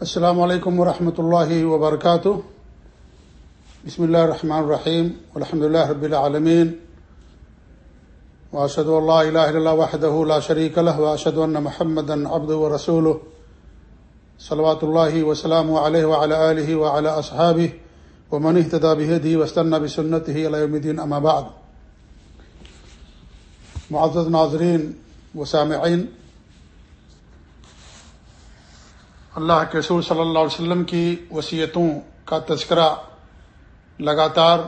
السلام علیکم ورحمۃ اللہ وبرکاتہ۔ بسم اللہ الرحمن الرحیم۔ الحمد اللہ رب العالمین۔ واشد اللہ الہ الا اللہ وحدہ لا شریک له واشهد ان محمدا عبده ورسوله صلوات اللہ وسلام علیہ وعلى آلہ وعلى اصحابہ۔ ومن اهتدى بهديه واستنى بسنته الى يوم الدين اما بعد۔ معزز ناظرین و اللہ کے رسول صلی اللہ علیہ وسلم کی وصیتوں کا تذکرہ لگاتار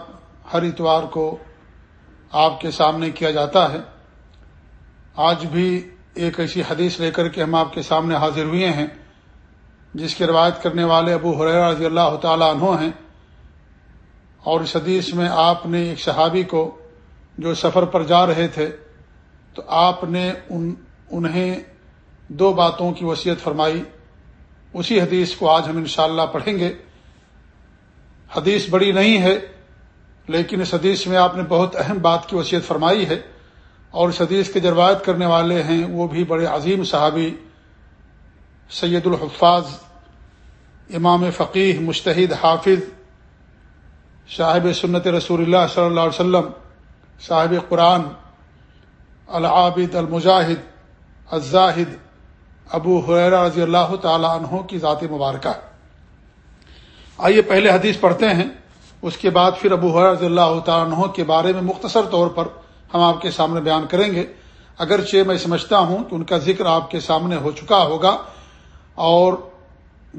ہر اتوار کو آپ کے سامنے کیا جاتا ہے۔ آج بھی ایک ایسی حدیث لے کر کے ہم آپ کے سامنے حاضر ہوئے ہیں، جس کی روایت کرنے والے ابو حریر رضی اللہ تعالیٰ عنہ ہیں۔ اور اس حدیث میں آپ نے ایک صحابی کو جو سفر پر جا رہے تھے، تو آپ نے ان، انہیں دو باتوں کی وصیت فرمائی۔ اسی حدیث کو آج ہم انشاءاللہ پڑھیں گے۔ حدیث بڑی نہیں ہے، لیکن اس حدیث میں آپ نے بہت اہم بات کی وصیت فرمائی ہے۔ اور اس حدیث کے جروایت کرنے والے ہیں، وہ بھی بڑے عظیم صحابی، سید الحفاظ، امام فقیح مشتحد حافظ، صاحب سنت رسول اللہ صلی اللہ علیہ وسلم، صاحب قرآن، العابد، المجاہد، الزاہد ابو حیر رضی اللہ تعالی عنہ کی ذات مبارکہ آئیے پہلے حدیث پڑھتے ہیں۔ اس کے بعد پھر ابو حیر رضی اللہ تعالیٰ عنہ کے بارے میں مختصر طور پر ہم آپ کے سامنے بیان کریں گے۔ اگرچہ میں سمجھتا ہوں کہ ان کا ذکر آپ کے سامنے ہو چکا ہوگا۔ اور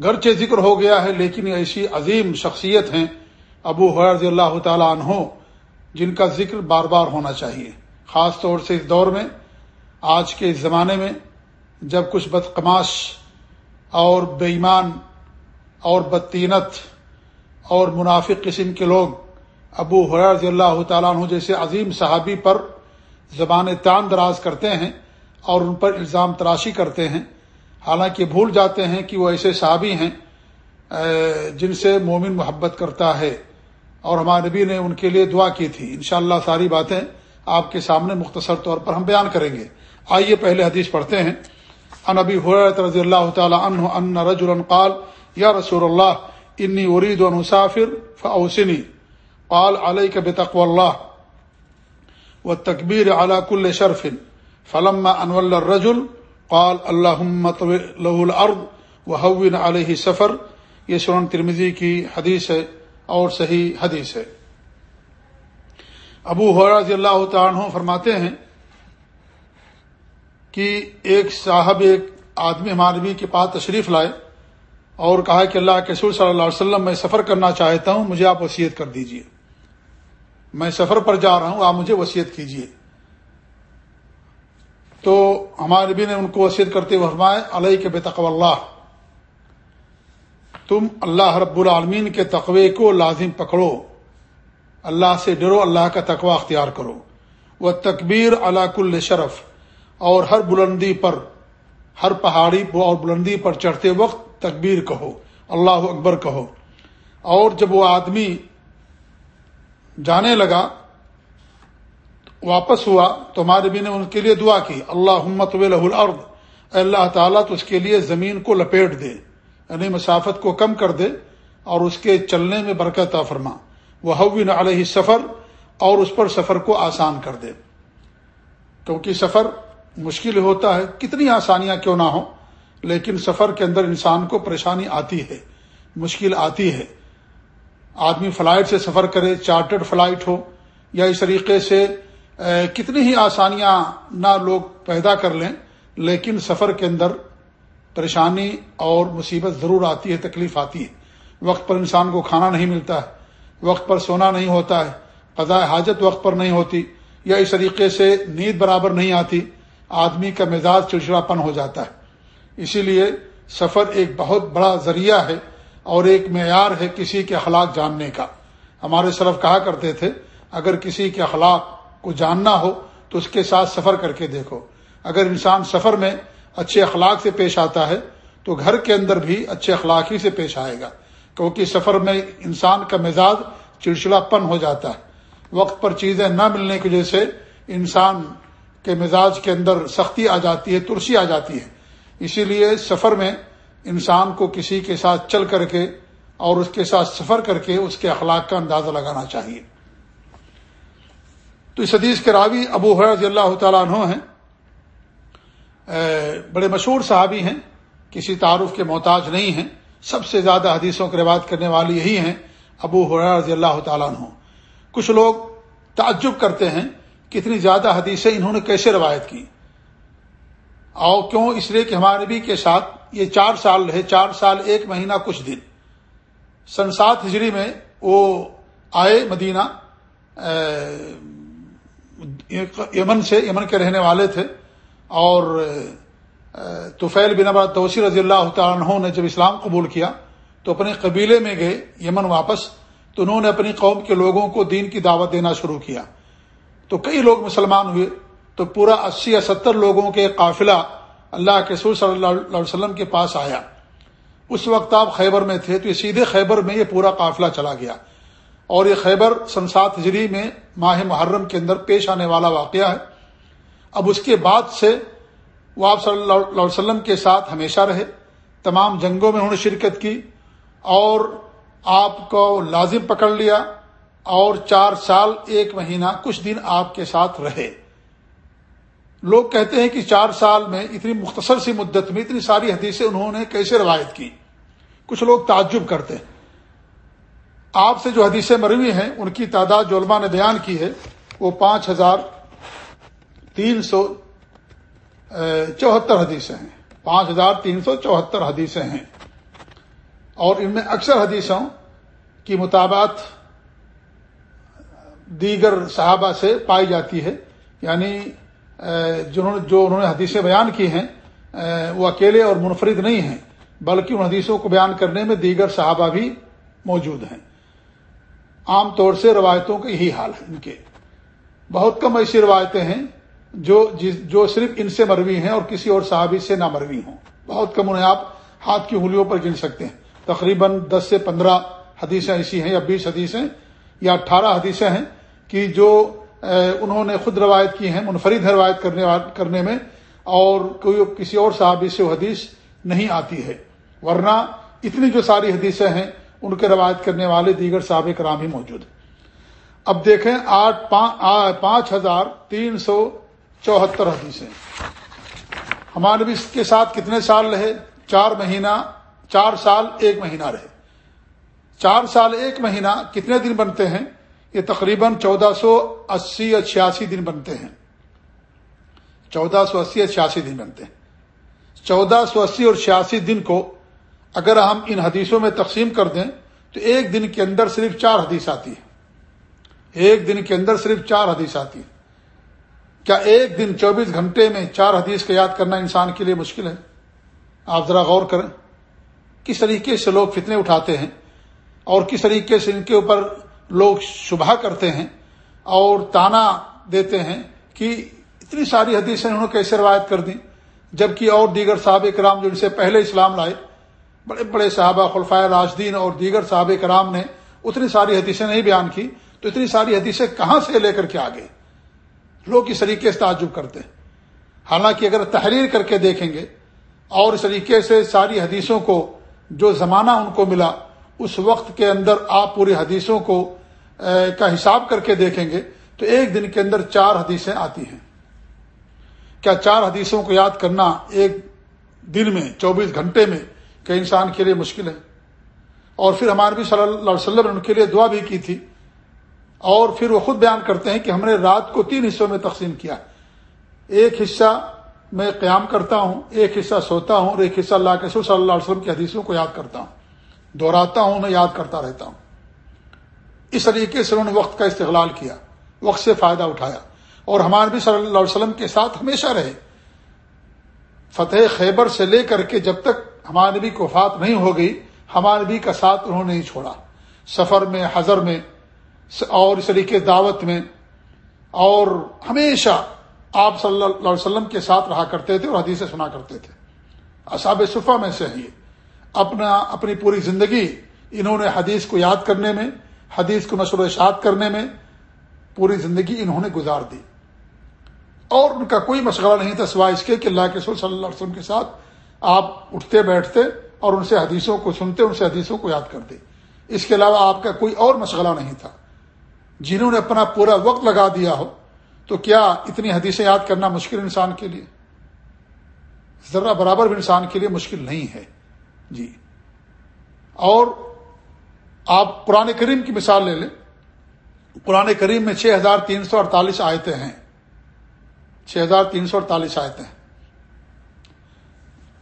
گرچہ ذکر ہو گیا ہے، لیکن ایسی عظیم شخصیت ہیں ابو حیر رضی اللہ تعالیٰ عنہ جن کا ذکر بار بار ہونا چاہیے۔ خاص طور سے اس دور میں، آج کے اس زمانے میں جب کچھ بدقماش اور بے ایمان اور بدطینت اور منافق قسم کے لوگ ابو حرض اللہ تعالیٰ عنہ جیسے عظیم صحابی پر زبان تان دراز کرتے ہیں اور ان پر الزام تراشی کرتے ہیں، حالانکہ بھول جاتے ہیں کہ وہ ایسے صحابی ہیں جن سے مومن محبت کرتا ہے۔ اور ہمارے نبی نے ان کے لیے دعا کی تھی۔ انشاءاللہ ساری باتیں آپ کے سامنے مختصر طور پر ہم بیان کریں گے۔ آئیے پہلے حدیث پڑھتے ہیں۔ عن ابي هريره رضي الله تعالى عنه ان رجلا قال يا رسول الله اني اريد ان اسافر فاوصني قال عليك بتقوى الله والتكبير على كل شرف۔ فلما ان ولى الرجل، قال اللهم طوي له الارض وهون عليه السفر یہ سنن ترمذی کی حدیث ہے اور صحیح حدیث ہے۔ ابو حرا اللہ تعالیٰ فرماتے ہیں کہ ایک صاحب، ایک آدمی ہمارے نبی کے پاس تشریف لائے اور کہا کہ اللہ کے سور صلی اللہ علیہ وسلم، میں سفر کرنا چاہتا ہوں، مجھے آپ وصیت کر دیجیے۔ میں سفر پر جا رہا ہوں، آپ مجھے وصیت کیجیے۔ تو ہمارے نبی نے ان کو وصیت کرتے ہوئے فرمائے علیہ کے بے تقو اللہ۔ تم اللہ رب العالمین کے تقوی کو لازم پکڑو۔ اللہ سے ڈرو، اللہ کا تقوی اختیار کرو۔ وہ تکبیر اللہ کل شرف۔ اور ہر بلندی پر، ہر پہاڑی اور بلندی پر چڑھتے وقت تکبیر کہو، اللہ اکبر کہو۔ اور جب وہ آدمی جانے لگا، واپس ہوا، تو ہمارے بھی نے ان کے لیے دعا کی اللہ محمت الارض اللہ تعالیٰ، تو اس کے لیے زمین کو لپیٹ دے یعنی مسافت کو کم کر دے، اور اس کے چلنے میں برکت فرما۔ وہ حوین علیہ سفر اور اس پر سفر کو آسان کر دے۔ کیونکہ سفر مشکل ہوتا ہے، کتنی آسانیاں کیوں نہ ہوں، لیکن سفر کے اندر انسان کو پریشانی آتی ہے، مشکل آتی ہے۔ آدمی فلائٹ سے سفر کرے، چارٹرڈ فلائٹ ہو، یا اس طریقے سے کتنی ہی آسانیاں نہ لوگ پیدا کر لیں، لیکن سفر کے اندر پریشانی اور مصیبت ضرور آتی ہے، تکلیف آتی ہے۔ وقت پر انسان کو کھانا نہیں ملتا ہے، وقت پر سونا نہیں ہوتا ہے، قضاء حاجت وقت پر نہیں ہوتی، یا اس طریقے سے نیند برابر نہیں آتی۔ آدمی کا مزاج چڑچڑا پن ہو جاتا ہے۔ اسی لیے سفر ایک بہت بڑا ذریعہ ہے اور ایک معیار ہے کسی کے اخلاق جاننے کا۔ ہمارے سلف کہا کرتے تھے، اگر کسی کے اخلاق کو جاننا ہو تو اس کے ساتھ سفر کر کے دیکھو۔ اگر انسان سفر میں اچھے اخلاق سے پیش آتا ہے تو گھر کے اندر بھی اچھے اخلاق ہی سے پیش آئے گا۔ کیونکہ سفر میں انسان کا مزاج چڑچڑا پن ہو جاتا ہے۔ وقت پر چیزیں نہ ملنے کی وجہ سے انسان کے مزاج کے اندر سختی آ جاتی ہے، ترسی آ جاتی ہے۔ اسی لیے سفر میں انسان کو کسی کے ساتھ چل کر کے اور اس کے ساتھ سفر کر کے اس کے اخلاق کا اندازہ لگانا چاہیے۔ تو اس حدیث کے راوی ابو حرض اللہ تعالیٰ عنہ ہیں۔ بڑے مشہور صحابی ہیں، کسی تعارف کے محتاج نہیں ہیں۔ سب سے زیادہ حدیثوں کی روایت کرنے والی یہی ہیں، ابو رضی اللہ تعالیٰ عنہ۔ کچھ لوگ تعجب کرتے ہیں کہ اتنی زیادہ حدیثیں انہوں نے کیسے روایت کی؟ اور کیوں اس لیے کہ ہمارے نبی کے ساتھ یہ چار سال رہے، چار سال، ایک مہینہ، کچھ دن۔ سن سات ہجری میں وہ آئے مدینہ یمن سے، یمن کے رہنے والے تھے۔ اور توفیل بن ابا توسی رضی اللہ تعالیٰ نے جب اسلام قبول کیا تو اپنے قبیلے میں گئے، یمن واپس۔ تو انہوں نے اپنی قوم کے لوگوں کو دین کی دعوت دینا شروع کیا۔ تو کئی لوگ مسلمان ہوئے تو پورا اسی یا ستر لوگوں کے قافلہ اللہ کے سور صلی اللہ علیہ وسلم کے پاس آیا۔ اس وقت آپ خیبر میں تھے تو یہ سیدھے خیبر میں یہ پورا قافلہ چلا گیا۔ اور یہ خیبر سنسات ہجری میں ماہ محرم کے اندر پیش آنے والا واقعہ ہے۔ اب اس کے بعد سے وہ آپ صلی اللہ علیہ وسلم کے ساتھ ہمیشہ رہے۔ تمام جنگوں میں انہوں نے شرکت کی اور آپ کو لازم پکڑ لیا۔ اور چار سال، ایک مہینہ کچھ دن آپ کے ساتھ رہے۔ لوگ کہتے ہیں کہ چار سال میں اتنی مختصر سی مدت میں اتنی ساری حدیثیں انہوں نے کیسے روایت کی؟ کچھ لوگ تعجب کرتے ہیں۔ آپ سے جو حدیثیں مروی ہیں، ان کی تعداد جو علماء نے بیان کی ہے، وہ پانچ ہزار تین سو چوہتر حدیثیں ہیں۔ پانچ ہزار تین سو چوہتر حدیثیں ہیں۔ اور ان میں اکثر حدیثوں کی مطابقت دیگر صحابہ سے پائی جاتی ہے۔ یعنی جنہوں جو انہوں نے حدیثیں بیان کی ہیں وہ اکیلے اور منفرد نہیں ہیں، بلکہ ان حدیثوں کو بیان کرنے میں دیگر صحابہ بھی موجود ہیں۔ عام طور سے روایتوں کا یہی حال ہے ان کے۔ بہت کم ایسی روایتیں ہیں جو جو صرف ان سے مروی ہیں اور کسی اور صحابی سے نہ مروی ہوں۔ بہت کم انہیں آپ ہاتھ کی انگلیوں پر گن سکتے ہیں۔ تقریباً دس سے پندرہ حدیثیں ایسی ہیں یا بیس حدیثیں یا اٹھارہ حدیثیں ہیں کہ جو انہوں نے خود روایت کی ہیں، منفرد ہے روایت کرنے کرنے میں، اور کوئی کسی اور صحابی سے وہ حدیث نہیں آتی ہے۔ ورنہ اتنی جو ساری حدیثیں ہیں، ان کے روایت کرنے والے دیگر صحاب کرام ہی موجود ہیں۔ اب دیکھیں، آٹھ پانچ ہزار تین سو چوہتر حدیثیں۔ ہمارے بھی اس کے ساتھ کتنے سال رہے؟ چار مہینہ، چار سال، ایک مہینہ رہے۔ چار سال، ایک مہینہ کتنے دن بنتے ہیں؟ یہ تقریباً چودہ سو اسی یا چھیاسی دن بنتے ہیں۔ چودہ سو اسی یا چھیاسی دن بنتے ہیں۔ چودہ سو اسی اور چھیاسی دن کو اگر ہم ان حدیثوں میں تقسیم کر دیں تو ایک دن کے اندر صرف چار حدیث آتی ہے ایک دن کے اندر صرف چار حدیث آتی ہے کیا ایک دن چوبیس گھنٹے میں چار حدیث کا یاد کرنا انسان کے لیے مشکل ہے؟ آپ ذرا غور کریں۔ کس طریقے سے لوگ فتنے اٹھاتے ہیں اور کس طریقے سے ان کے اوپر لوگ شبہ کرتے ہیں اور تانا دیتے ہیں کہ اتنی ساری حدیثیں انہوں نے کیسے روایت کر دیں؟ جبکہ اور دیگر صحابہ کرام جو ان سے پہلے اسلام لائے، بڑے بڑے صحابہ خلفائے راجدین اور دیگر صحابہ کرام نے اتنی ساری حدیثیں نہیں بیان کی، تو اتنی ساری حدیثیں کہاں سے لے کر کے آگے لوگ اس طریقے سے تعجب کرتے ہیں۔ حالانکہ اگر تحریر کر کے دیکھیں گے اور اس طریقے سے ساری حدیثوں کو جو زمانہ ان کو ملا، اس وقت کے اندر آپ پوری حدیثوں کو کا حساب کر کے دیکھیں گے تو ایک دن کے اندر چار حدیثیں آتی ہیں۔ کیا چار حدیثوں کو یاد کرنا ایک دن میں، چوبیس گھنٹے میں کہ انسان کے لیے مشکل ہے؟ اور پھر ہمارے بھی صلی اللہ علیہ وسلم نے ان کے لیے دعا بھی کی تھی۔ اور پھر وہ خود بیان کرتے ہیں کہ ہم نے رات کو تین حصوں میں تقسیم کیا۔ ایک حصہ میں قیام کرتا ہوں، ایک حصہ سوتا ہوں، اور ایک حصہ اللہ کے صلی اللہ علیہ وسلم کی حدیثوں کو یاد کرتا ہوں۔ دہراتا ہوں میں یاد کرتا رہتا ہوں۔ اس طریقے سے انہوں نے وقت کا استقلال کیا، وقت سے فائدہ اٹھایا۔ اور ہمارے بھی صلی اللہ علیہ وسلم کے ساتھ ہمیشہ رہے۔ فتح خیبر سے لے کر کے جب تک ہمارے نبی کو وفات نہیں ہو گئی ہمارے نبی کا ساتھ انہوں نے نہیں چھوڑا۔ سفر میں، حضر میں، اور اس طریقے دعوت میں، اور ہمیشہ آپ صلی اللہ علیہ وسلم کے ساتھ رہا کرتے تھے اور حدیثیں سنا کرتے تھے۔ اصاب صفا میں سے ہی اپنا، اپنی پوری زندگی انہوں نے حدیث کو یاد کرنے میں حدیث کو نشر و اشاعت کرنے میں پوری زندگی انہوں نے گزار دی۔ اور ان کا کوئی مشغلہ نہیں تھا سوائے اس کے کہ اللہ کے صلی اللہ علیہ وسلم کے ساتھ آپ اٹھتے بیٹھتے اور ان سے حدیثوں کو سنتے، ان سے حدیثوں کو یاد کرتے۔ اس کے علاوہ آپ کا کوئی اور مشغلہ نہیں تھا۔ جنہوں نے اپنا پورا وقت لگا دیا ہو، تو کیا اتنی حدیثیں یاد کرنا مشکل انسان کے لیے؟ ذرا برابر بھی انسان کے لیے مشکل نہیں ہے۔ جی۔ اور آپ قرآن کریم کی مثال لے لیں۔ قرآن کریم میں چھ ہزار تین سو اڑتالیس آیتیں ہیں۔ چھ ہزار تین سو اڑتالیس آیتیں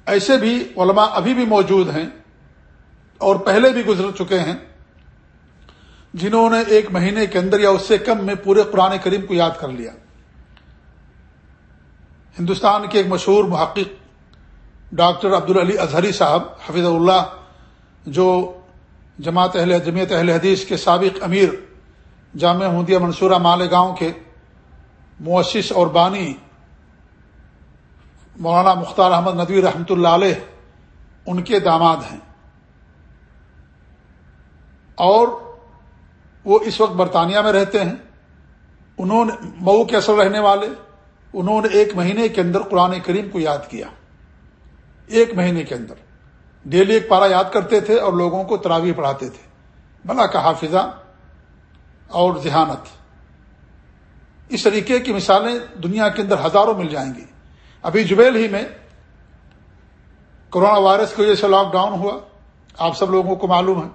ایسے بھی علماء ابھی بھی موجود ہیں اور پہلے بھی گزر چکے ہیں، جنہوں نے ایک مہینے کے اندر یا اس سے کم میں پورے قرآن کریم کو یاد کر لیا۔ ہندوستان کے ایک مشہور محقق ڈاکٹر عبد العلی اظہری صاحب حفیظ اللہ، جو جماعت اہل جمعیت اہل حدیث کے سابق امیر جامعہ ہندیہ منصورہ مالیگاؤں کے مؤسس اور بانی مولانا مختار احمد ندوی رحمۃ اللہ علیہ ان کے داماد ہیں۔ اور وہ اس وقت برطانیہ میں رہتے ہیں۔ انہوں نے مئو کے اثر رہنے والے، انہوں نے ایک مہینے کے اندر قرآن کریم کو یاد کیا۔ ایک مہینے کے اندر۔ ڈیلی ایک پارا یاد کرتے تھے اور لوگوں کو تراویح پڑھاتے تھے۔ بلا کا حافظہ اور ذہانت۔ اس طریقے کی مثالیں دنیا کے اندر ہزاروں مل جائیں گی۔ ابھی جبیل ہی میں کرونا وائرس کی وجہ سے لاک ڈاؤن ہوا۔ آپ سب لوگوں کو معلوم ہے۔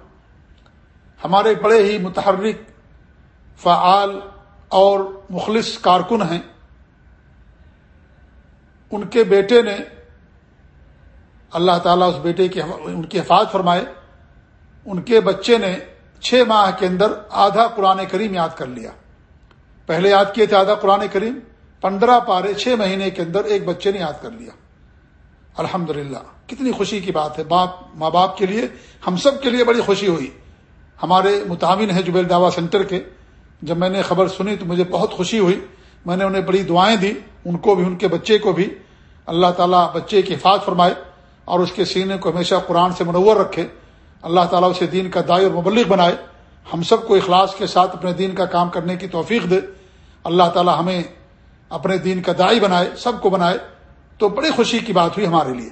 ہمارے بڑے ہی متحرک، فعال اور مخلص کارکن ہیں۔ ان کے بیٹے نے اللہ تعالیٰ اس بیٹے کی ان کی حفاظت فرمائے۔ ان کے بچے نے چھ ماہ کے اندر آدھا قرآن کریم یاد کر لیا۔ پہلے یاد کیے تھے آدھا قرآن کریم، پندرہ پارے چھ مہینے کے اندر ایک بچے نے یاد کر لیا۔ الحمد کتنی خوشی کی بات ہے۔ باپ، ماں باپ کے لیے، ہم سب کے لیے بڑی خوشی ہوئی۔ ہمارے متعمن ہیں جبیل دعوا سینٹر کے۔ جب میں نے خبر سنی تو مجھے بہت خوشی ہوئی۔ میں نے انہیں بڑی دعائیں دی، ان کو بھی، ان کے بچے کو بھی۔ اللہ تعالیٰ بچے کی حفاظت فرمائے۔ اور اس کے سینے کو ہمیشہ قرآن سے منور رکھے، اللہ تعالیٰ اسے دین کا دائر اور مبلغ بنائے۔ ہم سب کو اخلاص کے ساتھ اپنے دین کا کام کرنے کی توفیق دے۔ اللہ تعالیٰ ہمیں اپنے دین کا دائی بنائے، سب کو بنائے۔ تو بڑی خوشی کی بات ہوئی ہمارے لیے۔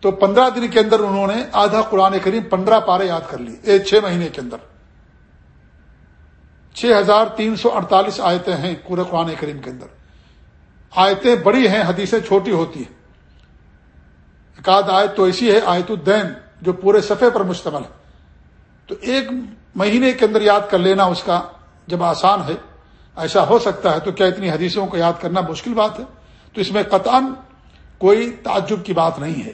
تو پندرہ دن کے اندر انہوں نے آدھا قرآن کریم پندرہ پارے یاد کر لیے چھ مہینے کے اندر۔ چھ ہزار تین سو اڑتالیس آیتیں ہیں پورے قرآن کریم کے اندر۔ آیتیں بڑی ہیں، حدیثیں چھوٹی ہوتی ہیں۔ ایک آدھ آیت تو ایسی ہے، آیت الدین، جو پورے صفحے پر مشتمل ہے۔ تو ایک مہینے کے اندر یاد کر لینا اس کا جب آسان ہے، ایسا ہو سکتا ہے، تو کیا اتنی حدیثوں کو یاد کرنا مشکل بات ہے؟ تو اس میں قطان کوئی تعجب کی بات نہیں ہے۔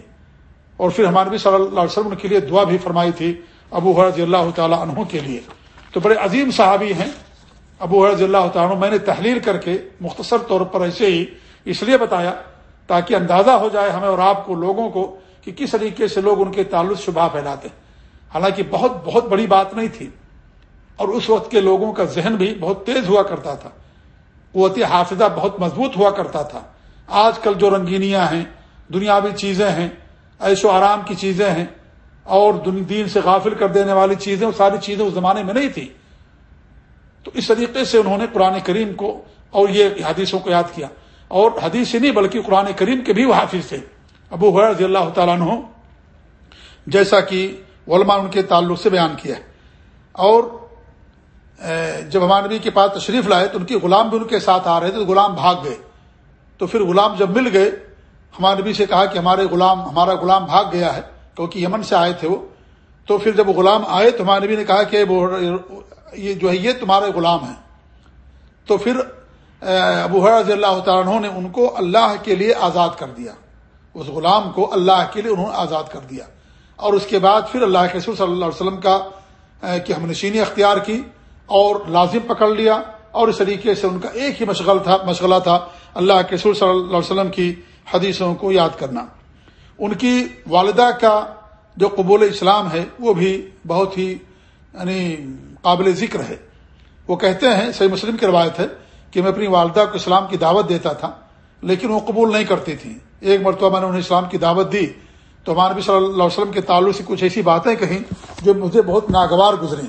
اور پھر ہمارے بھی صلی اللہ علیہ وسلم کے لیے دعا بھی فرمائی تھی ابو حرض اللہ تعالیٰ عنہ کے لیے۔ تو بڑے عظیم صحابی ہیں۔ ابو حرض اللہ تعالیٰ میں نے تحلیل کر کے مختصر طور پر ایسے ہی اس لیے بتایا تاکہ اندازہ ہو جائے ہمیں اور آپ کو لوگوں کو کہ کس طریقے سے لوگ ان کے تعلق شبہ پھیلاتے حالانکہ بہت بہت بڑی بات نہیں تھی۔ اور اس وقت کے لوگوں کا ذہن بھی بہت تیز ہوا کرتا تھا۔ قوت حافظہ بہت مضبوط ہوا کرتا تھا۔ آج کل جو رنگینیاں ہیں، دنیاوی چیزیں ہیں ایش و آرام کی چیزیں ہیں، اور دین سے غافل کر دینے والی چیزیں، وہ ساری چیزیں اس زمانے میں نہیں تھی۔ تو اس طریقے سے انہوں نے قرآن کریم کو اور یہ حدیثوں کو یاد کیا۔ اور حدیث نہیں، بلکہ قرآن کریم کے بھی وہ حافظ تھے۔ ابو رضی اللہ تعالیٰ عنہ، جیسا کہ علماء ان کے تعلق سے بیان کیا اور جب ہمارے نبی کے پاس تشریف لائے تو ان کے غلام بھی ان کے ساتھ آ رہے تھے تو غلام بھاگ گئے۔ تو پھر غلام جب مل گئے، ہمارے نبی سے کہا کہ ہمارے غلام، ہمارا غلام بھاگ گیا ہے، کیونکہ یمن سے آئے تھے وہ۔ تو پھر جب غلام آئے تو ہمارے نبی نے کہا کہ یہ جو ہے، یہ تمہارے غلام ہیں۔ تو پھر ابو رضی اللہ تعالیٰ نے ان کو اللہ کے لیے آزاد کر دیا۔ اس غلام کو اللہ کے لیے انہوں نے آزاد کر دیا۔ اور اس کے بعد پھر اللہ کے رسول صلی اللہ علیہ وسلم کا کہ ہم نشینی اختیار کی اور لازم پکڑ لیا۔ اور اس طریقے سے ان کا ایک ہی مشغل تھا، مشغلہ تھا اللہ کے رسول صلی اللہ علیہ وسلم کی حدیثوں کو یاد کرنا۔ ان کی والدہ کا جو قبول اسلام ہے، وہ بھی بہت ہی یعنی قابل ذکر ہے۔ وہ کہتے ہیں، صحیح مسلم کی روایت ہے کہ میں اپنی والدہ کو اسلام کی دعوت دیتا تھا، لیکن وہ قبول نہیں کرتی تھی ایک مرتبہ میں نے انہیں اسلام کی دعوت دی۔ تو ہمارے نبی صلی اللہ علیہ وسلم کے تعلق سے کچھ ایسی باتیں کہیں جو مجھے بہت ناگوار گزریں۔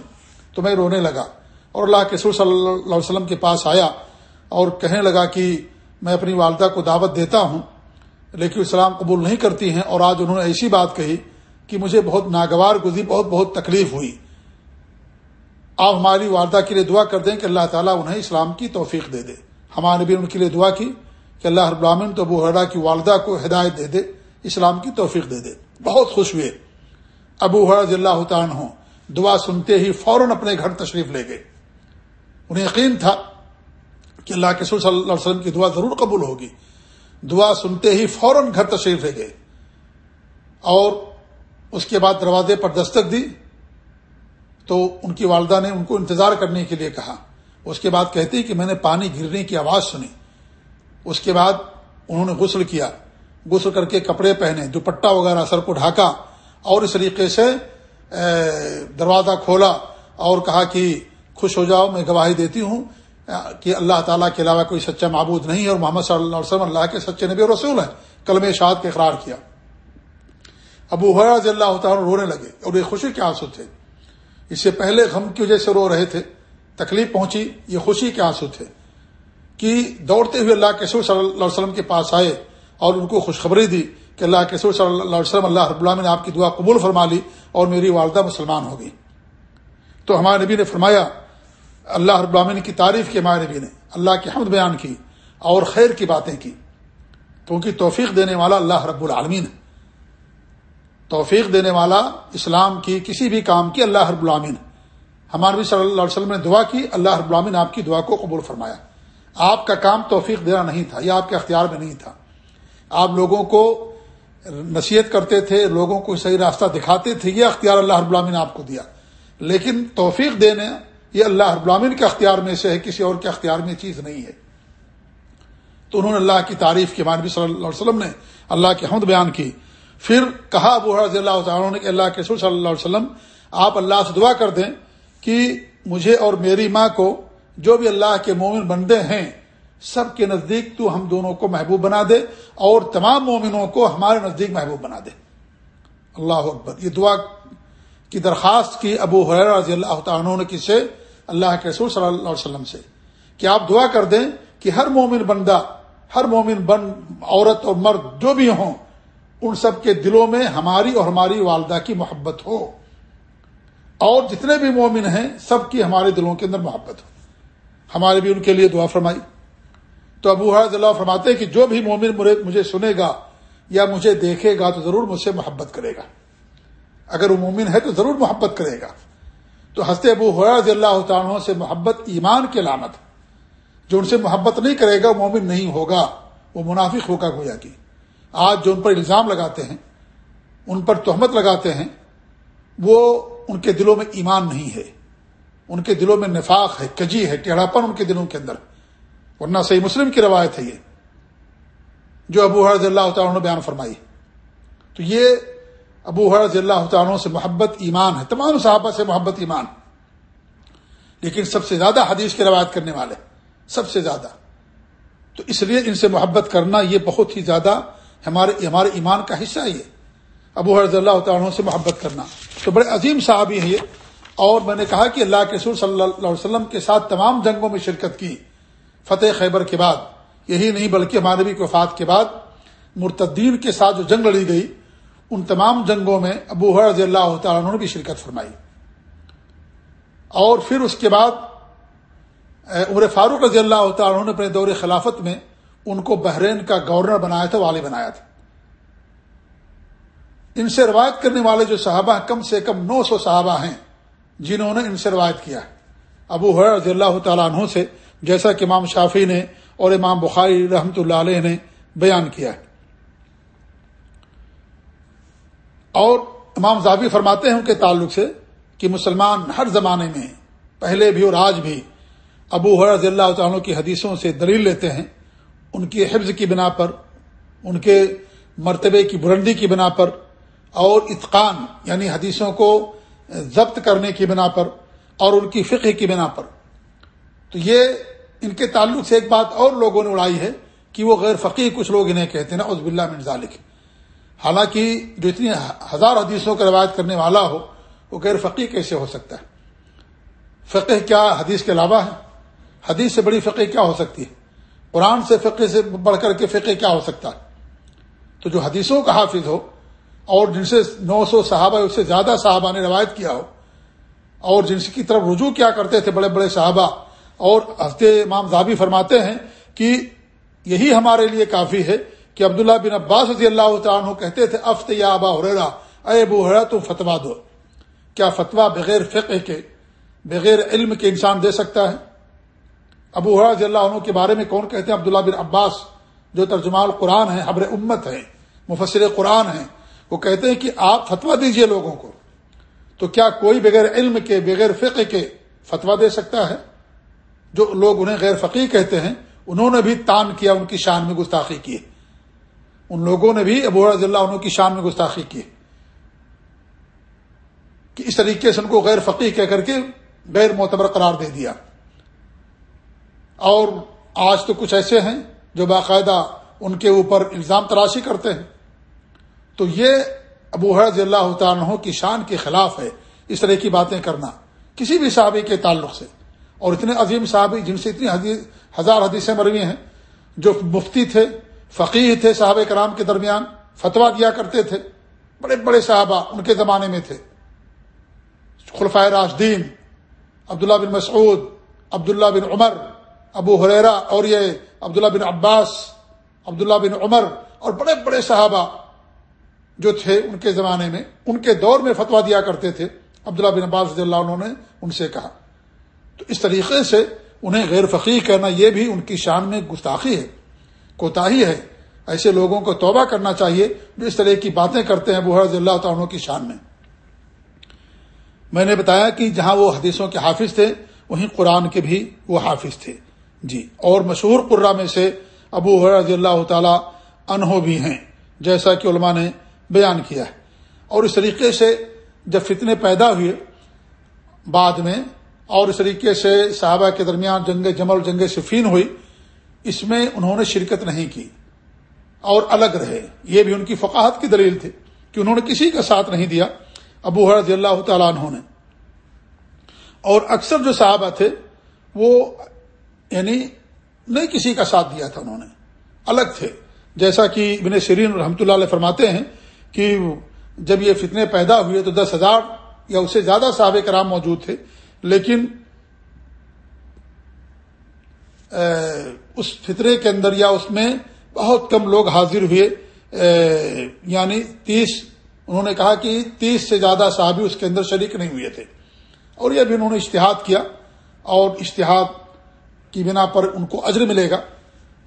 تو میں رونے لگا اور اللہ کے سور صلی اللہ علیہ وسلم کے پاس آیا اور کہنے لگا کہ میں اپنی والدہ کو دعوت دیتا ہوں، لیکن اسلام قبول نہیں کرتی ہیں۔ اور آج انہوں نے ایسی بات کہی کہ مجھے بہت ناگوار گزری، بہت بہت تکلیف ہوئی۔ آپ ہماری والدہ کے لیے دعا کر دیں کہ اللہ تعالیٰ انہیں اسلام کی توفیق دے دے۔ ہمارے بھی ان کے لیے دعا کی کہ اللہ رب العالمین تو ابو حرا کی والدہ کو ہدایت دے دے، اسلام کی توفیق دے دے۔ بہت خوش ہوئے۔ ابو حرض اللہ تعالیٰ ہوں دعا سنتے ہی فوراً اپنے گھر تشریف لے گئے۔ انہیں یقین تھا کہ اللہ کے صلی اللہ علیہ وسلم کی دعا ضرور قبول ہوگی۔ دعا سنتے ہی فوراً گھر تشریف لے گئے۔ اور اس کے بعد دروازے پر دستک دی۔ تو ان کی والدہ نے ان کو انتظار کرنے کے لیے کہا۔ اس کے بعد کہتی کہ میں نے پانی گرنے کی آواز سنی۔ اس کے بعد انہوں نے غسل کیا۔ غسل کر کے کپڑے پہنے، دوپٹہ وغیرہ سر کو ڈھاکا اور اس طریقے سے دروازہ کھولا اور کہا کہ خوش ہو جاؤ، میں گواہی دیتی ہوں کہ اللہ تعالیٰ کے علاوہ کوئی سچا معبود نہیں ہے اور محمد صلی اللہ علیہ وسلم اللہ کے سچے نبی اور رسول ہیں۔ کلم شاد کے اقرار کیا۔ ابو حراض اللہ تعالیٰ رونے لگے اور یہ خوشی کے آنسو تھے۔ اس سے پہلے غم کی وجہ سے رو رہے تھے، تکلیف پہنچی، یہ خوشی کے آنسو تھے کہ دوڑتے ہوئے اللہ کے سور صلی اللہ علیہ وسلم کے پاس آئے اور ان کو خوشخبری دی کہ اللہ کے سور صلی اللہ علیہ وسلم، اللہ رب اللہ نے آپ کی دعا قبول فرما لی اور میری والدہ مسلمان ہو گئی۔ تو ہمارے نبی نے فرمایا، اللہ رب العالمین کی تعریف کی، ہمارے نبی نے اللہ کی حمد بیان کی اور خیر کی باتیں کی۔ کیونکہ توفیق دینے والا اللہ رب العالمین۔ ہے توفیق دینے والا اسلام کی کسی بھی کام کی اللہ رب العامین ہمارے نبی صلی اللہ علیہ وسلم نے دعا کی، اللہ رب العامین آپ کی دعا کو قبول فرمایا۔ آپ کا کام توفیق دینا نہیں تھا، یہ آپ کے اختیار میں نہیں تھا۔ آپ لوگوں کو نصیحت کرتے تھے، لوگوں کو صحیح راستہ دکھاتے تھے، یہ اختیار اللہ رب العامین نے آپ کو دیا۔ لیکن توفیق دینے، یہ اللہ رب العامین کے اختیار میں سے ہے، کسی اور کے اختیار میں چیز نہیں ہے۔ تو انہوں نے اللہ کی تعریف کی مانبی صلی اللہ علیہ وسلم نے اللہ کی حمد بیان کی۔ پھر کہا ابو رضی اللہ تعالیٰ نے کہ اللہ کے صلی اللہ علیہ وسلم، آپ اللہ سے دعا کر دیں کہ مجھے اور میری ماں کو جو بھی اللہ کے مومن بندے ہیں، سب کے نزدیک تو ہم دونوں کو محبوب بنا دے اور تمام مومنوں کو ہمارے نزدیک محبوب بنا دے۔ اللہ اکبر۔ یہ دعا کی درخواست کی ابو حیر رضی اللہ تعالیٰ نے کس سے؟ اللہ کے رسول صلی اللہ علیہ وسلم سے۔ کہ آپ دعا کر دیں کہ ہر مومن بندہ، ہر مومن بند عورت اور مرد جو بھی ہوں ان سب کے دلوں میں ہماری اور ہماری والدہ کی محبت ہو۔ اور جتنے بھی مومن ہیں، سب کی ہمارے دلوں کے اندر محبت ہو۔ ہمارے بھی ان کے لیے دعا فرمائی۔ تو ابو حرض اللہ فرماتے کہ جو بھی مومن مجھے سنے گا یا مجھے دیکھے گا تو ضرور مجھ سے محبت کرے گا۔ اگر وہ مومن ہے تو ضرور محبت کرے گا۔ تو ہنستے ابو حرض اللہ تعالیٰ سے محبت ایمان کی علامت۔ جو ان سے محبت نہیں کرے گا، وہ مومن نہیں ہوگا۔ وہ منافق ہوگا گویا کی آج جو ان پر الزام لگاتے ہیں، ان پر تہمت لگاتے ہیں، وہ ان کے دلوں میں ایمان نہیں ہے۔ ان کے دلوں میں نفاق ہے، کجی ہے، ٹیڑھاپن ان کے دلوں کے اندر۔ ورنہ صحیح مسلم کی روایت ہے یہ، جو ابو حرض اللہ تعالیٰ نے بیان فرمائی۔ تو یہ ابو حرض اللہ تعالیٰ سے محبت ایمان ہے، تمام صحابہ سے محبت ایمان۔ لیکن سب سے زیادہ حدیث کی روایت کرنے والے، سب سے زیادہ۔ تو اس لیے ان سے محبت کرنا یہ بہت ہی زیادہ ہمارے ہمارے ایمان کا حصہ ہے یہ۔ ابو حرض اللہ تعالیٰ سے محبت کرنا۔ تو بڑے عظیم صحابی ہیں یہ۔ اور میں نے کہا کہ اللہ کے سور صلی اللہ علیہ وسلم کے ساتھ تمام جنگوں میں شرکت کی۔ فتح خیبر کے بعد۔ یہی نہیں بلکہ ہمارے بھی وفات کے بعد مرتدین کے ساتھ جو جنگ لڑی گئی، ان تمام جنگوں میں ابو حرض اللہ تعالیٰ نے بھی شرکت فرمائی۔ اور پھر اس کے بعد عمر فاروق رضی اللہ تعالیٰ نے اپنے دور خلافت میں ان کو بحرین کا گورنر بنایا تھا، والی بنایا تھا۔ ان سے روایت کرنے والے جو صحابہ ہیں، کم سے کم نو سو صحابہ ہیں جنہوں نے ان سے روایت کیا ہے۔ ابو حر رضی اللہ تعالیٰ عنہ سے جیسا کہ امام شافی نے اور امام بخاری رحمۃ اللہ علیہ نے بیان کیا ہے۔ اور امام زابی فرماتے ہیں ان کے تعلق سے کہ مسلمان ہر زمانے میں پہلے بھی اور آج بھی۔ ابو حر رضی اللہ تعالیٰ کی حدیثوں سے دلیل لیتے ہیں ان کی حفظ کی بنا پر، ان کے مرتبے کی بلندی کی بنا پر، اور اتقان یعنی حدیثوں کو ضبط کرنے کی بنا پر، اور ان کی فقہ کی بنا پر۔ تو یہ ان کے تعلق سے ایک بات اور لوگوں نے اڑائی ہے کہ وہ غیر فقی کچھ لوگ انہیں کہتے ہیں عزب اللہ من ذالک۔ حالانکہ جو اتنی ہزار حدیثوں کا روایت کرنے والا ہو، وہ غیر فقی کیسے ہو سکتا ہے؟ فقہ کیا حدیث کے علاوہ ہے؟ حدیث سے بڑی فقہ کیا ہو سکتی ہے؟ قرآن سے فقہ سے بڑھ کر کے فقہ کیا ہو سکتا ہے؟ تو جو حدیثوں کا حافظ ہو اور جن سے نو سو صحابہ اس سے زیادہ صحابہ نے روایت کیا ہو، اور جن کی طرف رجوع کیا کرتے تھے بڑے بڑے صحابہ، اور ہفتے امام زابی فرماتے ہیں کہ یہی ہمارے لیے کافی ہے کہ عبداللہ بن عباس رضی اللہ تعالیٰ کہتے تھے، افت یا ابا حریرا اے ابو حرا تم فتوا دو۔ کیا فتوا بغیر فقہ کے، بغیر علم کے انسان دے سکتا ہے؟ ابو رضی اللہ عنہ کے بارے میں کون کہتے ہیں؟ عبداللہ بن عباس، جو ترجمال قرآن ہیں حبر امت ہیں، مفسر قرآن ہیں، وہ کہتے ہیں کہ آپ فتوا دیجیے لوگوں کو۔ تو کیا کوئی بغیر علم کے، بغیر فقہ کے فتوا دے سکتا ہے؟ جو لوگ انہیں غیر فقی کہتے ہیں، انہوں نے بھی تان کیا، ان کی شان میں گستاخی کی۔ ان لوگوں نے بھی ابو رضی اللہ عنہ کی شان میں گستاخی کی۔ کہ اس طریقے سے ان کو غیر فقی کہہ کر کے غیر معتبر قرار دے دیا۔ اور آج تو کچھ ایسے ہیں جو باقاعدہ ان کے اوپر الزام تراشی کرتے ہیں۔ تو یہ ابو حرض اللہ تعالیٰ کی شان کے خلاف ہے اس طرح کی باتیں کرنا، کسی بھی صحابی کے تعلق سے۔ اور اتنے عظیم صحابی جن سے اتنی حدیث، ہزار حدیثیں مروی ہیں، جو مفتی تھے فقیر تھے صحابہ کرام کے درمیان فتوا دیا کرتے تھے۔ بڑے بڑے صحابہ ان کے زمانے میں تھے۔ خلفۂ راشدین، عبداللہ بن مسعود، عبداللہ بن عمر ابو حریرا اور یہ عبداللہ بن عباس، عبداللہ بن عمر اور بڑے بڑے صحابہ جو تھے ان کے زمانے میں، ان کے دور میں فتوا دیا کرتے تھے، عبداللہ بن عباس رضی اللہ عنہ نے ان سے کہا۔ تو اس طریقے سے انہیں غیر فقیر کہنا یہ بھی ان کی شان میں گستاخی ہے، کوتاہی ہے۔ ایسے لوگوں کو توبہ کرنا چاہیے جو اس طرح کی باتیں کرتے ہیں بحر رضی اللہ تعالیٰ کی شان میں۔ میں نے بتایا کہ جہاں وہ حدیثوں کے حافظ تھے، وہیں قرآن کے بھی وہ حافظ تھے۔ جی اور مشہور قرہ میں سے ابو رضی اللہ تعالی انہو بھی ہیں، جیسا کہ علماء نے بیان کیا ہے۔ اور اس طریقے سے جب فتنے پیدا ہوئے بعد میں، اور اس طریقے سے صحابہ کے درمیان جنگ جمل جنگ صفین ہوئی، اس میں انہوں نے شرکت نہیں کی اور الگ رہے۔ یہ بھی ان کی فقاہت کی دلیل تھی کہ انہوں نے کسی کا ساتھ نہیں دیا، ابو رضی اللہ تعالیٰ عنہ نے۔ اور اکثر جو صحابہ تھے، وہ یعنی نہیں کسی کا ساتھ دیا تھا انہوں نے، الگ تھے۔ جیسا کہ ابن سرین رحمۃ اللہ علیہ فرماتے ہیں کہ جب یہ فتنے پیدا ہوئے تو دس ہزار یا اس سے زیادہ صحابہ کرام موجود تھے، لیکن اس فطرے کے اندر یا اس میں بہت کم لوگ حاضر ہوئے۔ یعنی تیس، انہوں نے کہا کہ تیس سے زیادہ صحابی اس کے اندر شریک نہیں ہوئے تھے۔ اور یہ بھی انہوں نے اشتہاد کیا اور اشتہاد کی بنا پر ان کو اجر ملے گا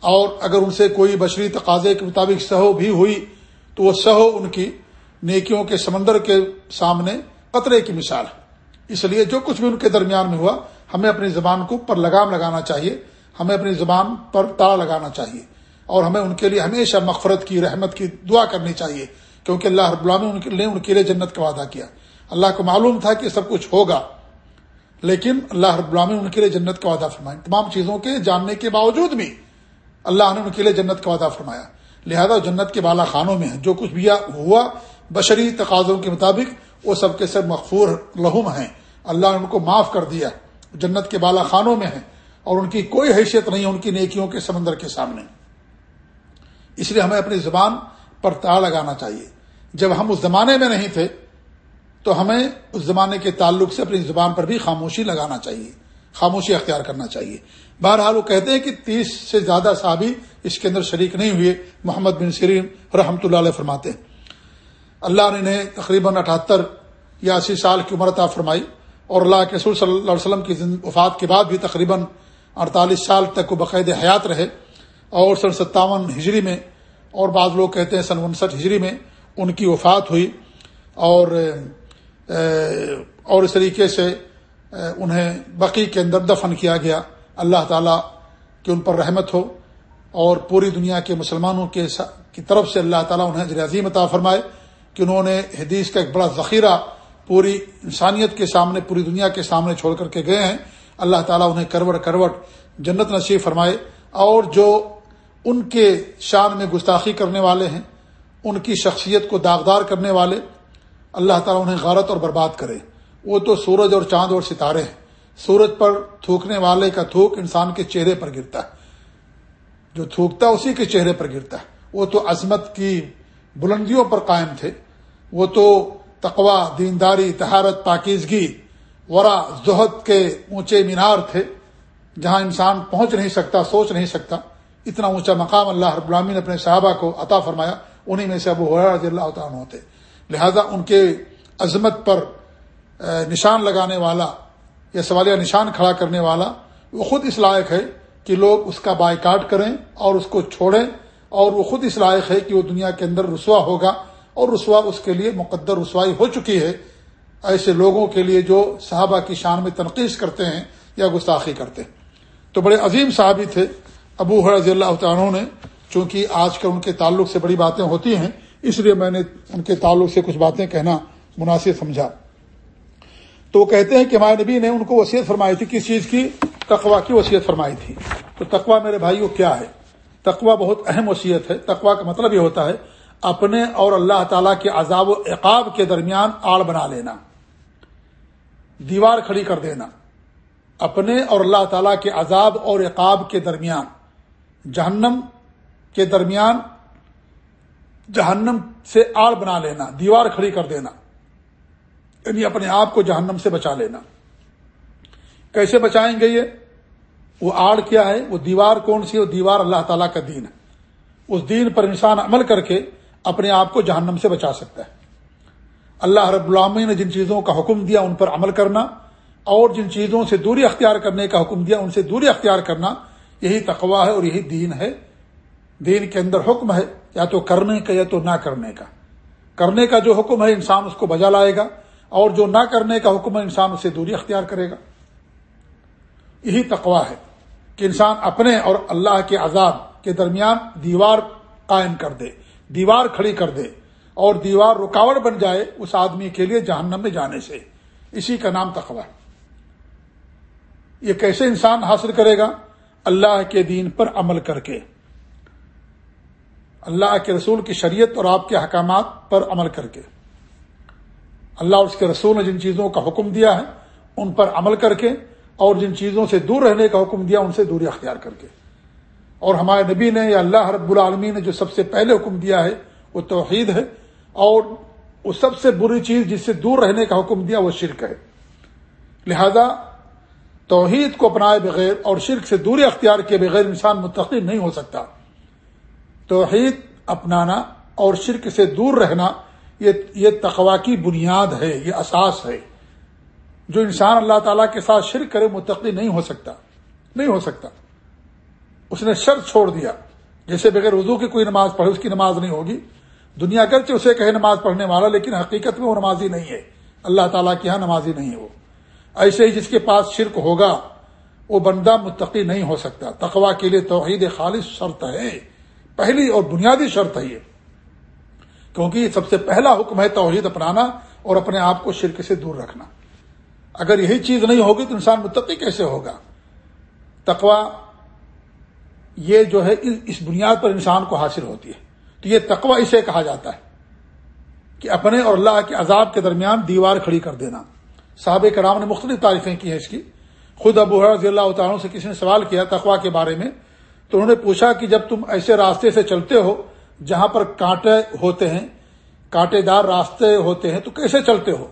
اور اگر ان سے کوئی بشری تقاضے کے مطابق سہو بھی ہوئی تو وہ سہو ان کی نیکیوں کے سمندر کے سامنے قطرے کی مثال ہے۔ اس لیے جو کچھ بھی ان کے درمیان میں ہوا، ہمیں اپنی زبان کو پر لگام لگانا چاہیے، ہمیں اپنی زبان پر تاڑا لگانا چاہیے اور ہمیں ان کے لیے ہمیشہ مغفرت کی، رحمت کی دعا کرنی چاہیے، کیونکہ اللہ رب اللہ نے ان کے لیے جنت کا وعدہ کیا۔ اللہ کو معلوم تھا کہ سب کچھ ہوگا۔ لیکن اللہ رب العالمین ان کے لیے جنت کا وعدہ فرمایا تمام چیزوں کے جاننے کے باوجود بھی اللہ نے ان کے لیے جنت کا وعدہ فرمایا۔ لہذا جنت کے بالا خانوں میں جو کچھ بھی ہوا بشری تقاضوں کے مطابق وہ سب کے سب مغفور لہم ہیں۔ اللہ نے ان کو معاف کر دیا۔ جنت کے بالا خانوں میں ہیں اور ان کی کوئی حیثیت نہیں ان کی نیکیوں کے سمندر کے سامنے۔ اس لیے ہمیں اپنی زبان پر تاڑ لگانا چاہیے۔ جب ہم اس زمانے میں نہیں تھے تو ہمیں اس زمانے کے تعلق سے اپنی زبان پر بھی خاموشی لگانا چاہیے، خاموشی اختیار کرنا چاہیے۔ بہرحال وہ کہتے ہیں کہ تیس سے زیادہ صحابی اس کے اندر شریک نہیں ہوئے۔ محمد بن سرین رحمۃ اللہ علیہ فرماتے ہیں۔ اللہ نے انہیں تقریباً اٹھہتر یا اسی سال کی عمر عطا فرمائی اور اللہ کے رسول صلی اللہ علیہ وسلم کی وفات کے بعد بھی تقریباً اڑتالیس سال تک وہ باقاعد حیات رہے اور سن ستاون ہجری میں اور بعض لوگ کہتے ہیں سن انسٹھ ہجری میں ان کی وفات ہوئی اور اور اس طریقے سے انہیں بقی کے اندر دفن کیا گیا۔ اللہ تعالیٰ کی ان پر رحمت ہو اور پوری دنیا کے مسلمانوں کے کی طرف سے اللہ تعالیٰ انہیں عظیم عطا فرمائے کہ انہوں نے حدیث کا ایک بڑا ذخیرہ پوری انسانیت کے سامنے، پوری دنیا کے سامنے چھوڑ کر کے گئے ہیں۔ اللہ تعالیٰ انہیں کروٹ کروٹ جنت نصیب فرمائے۔ اور جو ان کے شان میں گستاخی کرنے والے ہیں، ان کی شخصیت کو داغدار کرنے والے اللہ تعالیٰ انہیں غارت اور برباد کرے۔ وہ تو سورج اور چاند اور ستارے ہیں۔ سورج پر تھوکنے والے کا تھوک انسان کے چہرے پر گرتا ہے۔ جو تھوکتا اسی کے چہرے پر گرتا ہے۔ وہ تو عظمت کی بلندیوں پر قائم تھے۔ وہ تو تقوا دینداری تہارت پاکیزگی، ورا، زہد کے اونچے مینار تھے۔ جہاں انسان پہنچ نہیں سکتا، سوچ نہیں سکتا۔ اتنا اونچا مقام اللہ رب العالمین نے اپنے صحابہ کو عطا فرمایا۔ انہیں میں سے ابو رضی اللہ تعالیٰ ہوتے۔ لہذا ان کے عظمت پر نشان لگانے والا یا سوالیہ نشان کھڑا کرنے والا، وہ خود اس لائق ہے کہ لوگ اس کا بائیکاٹ کریں اور اس کو چھوڑیں، اور وہ خود اس لائق ہے کہ وہ دنیا کے اندر رسوا ہوگا، اور رسوا اس کے لیے مقدر رسوائی ہو چکی ہے، ایسے لوگوں کے لیے جو صحابہ کی شان میں تنقید کرتے ہیں یا گستاخی کرتے ہیں۔ تو بڑے عظیم صحابی تھے، ابو رضی اللہ عنہ نے، چونکہ آج کل ان کے تعلق سے بڑی باتیں ہوتی ہیں اس لیے میں نے ان کے تعلق سے کچھ باتیں کہنا مناسب سمجھا۔ تو وہ کہتے ہیں کہ ہمارے نبی نے ان کو وصیت فرمائی تھی، کس چیز کی؟ تقوا کی وصیت فرمائی تھی۔ تو تقوا میرے بھائی کیا ہے؟ تقوا بہت اہم وصیت ہے۔ تقوا کا مطلب یہ ہوتا ہے، اپنے اور اللہ تعالی کے عذاب و عقاب کے درمیان آڑ بنا لینا۔ دیوار کھڑی کر دینا۔ اپنے اور اللہ تعالی کے عذاب اور عقاب کے درمیان، جہنم کے درمیان جہنم سے آڑ بنا لینا، دیوار کھڑی کر دینا یعنی اپنے آپ کو جہنم سے بچا لینا۔ کیسے بچائیں گے یہ؟ وہ آڑ کیا ہے؟ وہ دیوار کون سی وہ دیوار اللہ تعالیٰ کا دین ہے۔ اس دین پر انسان عمل کر کے اپنے آپ کو جہنم سے بچا سکتا ہے۔ اللہ رب العامی نے جن چیزوں کا حکم دیا ان پر عمل کرنا، اور جن چیزوں سے دوری اختیار کرنے کا حکم دیا ان سے دوری اختیار کرنا، یہی تقوا ہے اور یہی دین ہے۔ دین کے اندر حکم ہے، یا تو کرنے کا یا تو نہ کرنے کا۔ کرنے کا جو حکم ہے، انسان اس کو بجا لائے گا، اور جو نہ کرنے کا حکم ہے، انسان اسے دوری اختیار کرے گا۔ یہی تقوا ہے کہ انسان اپنے اور اللہ کے عذاب کے درمیان دیوار قائم کر دے، دیوار کھڑی کر دے، اور دیوار رکاوٹ بن جائے اس آدمی کے لیے جہنم میں جانے سے۔ اسی کا نام تقوا ہے۔ یہ کیسے انسان حاصل کرے گا؟ اللہ کے دین پر عمل کر کے۔ اللہ کے رسول کی شریعت اور آپ کے احکامات پر عمل کر کے۔ اللہ اور اس کے رسول نے جن چیزوں کا حکم دیا ہے، ان پر عمل کر کے اور جن چیزوں سے دور رہنے کا حکم دیا، ان سے دوری اختیار کر کے۔ اور ہمارے نبی نے یا اللہ رب العالمی نے جو سب سے پہلے حکم دیا ہے، وہ توحید ہے۔ اور وہ سب سے بری چیز جس سے دور رہنے کا حکم دیا، وہ شرک ہے۔ لہذا توحید کو اپنائے بغیر اور شرک سے دوری اختیار کے بغیر انسان متقی نہیں ہو سکتا۔ توحید اپنانا اور شرک سے دور رہنا، یہ تقوا کی بنیاد ہے، یہ اساس ہے۔ جو انسان اللہ تعالیٰ کے ساتھ شرک کرے، متقی نہیں ہو سکتا، نہیں ہو سکتا۔ اس نے شرط چھوڑ دیا۔ جیسے بغیر وضو کی کوئی نماز پڑھے، اس کی نماز نہیں ہوگی۔ دنیا گرچہ اسے کہے نماز پڑھنے والا، لیکن حقیقت میں وہ نمازی نہیں ہے۔ اللہ تعالیٰ کے یہاں نمازی نہیں ہے وہ۔ ایسے ہی جس کے پاس شرک ہوگا، وہ بندہ متقی نہیں ہو سکتا۔ تقوا کے لیے توحید خالص شرط ہے۔ پہلی اور بنیادی شرط ہے یہ۔ کیونکہ یہ سب سے پہلا حکم ہے توحید اپنانا اور اپنے آپ کو شرک سے دور رکھنا۔ اگر یہی چیز نہیں ہوگی تو انسان متقی کیسے ہوگا؟ تقوا یہ جو ہے، اس بنیاد پر انسان کو حاصل ہوتی ہے۔ تو یہ تقوا اسے کہا جاتا ہے کہ اپنے اور اللہ کے عذاب کے درمیان دیوار کھڑی کر دینا۔ صحابہ کرام نے مختلف تعریفیں کی ہیں اس کی۔ خود ابو رضی اللہ تعالیٰ سے کسی نے سوال کیا تقوا کے بارے میں۔ تو انہوں نے پوچھا کہ جب تم ایسے راستے سے چلتے ہو جہاں پر کانٹے ہوتے ہیں، کانٹے دار راستے ہوتے ہیں، تو کیسے چلتے ہو؟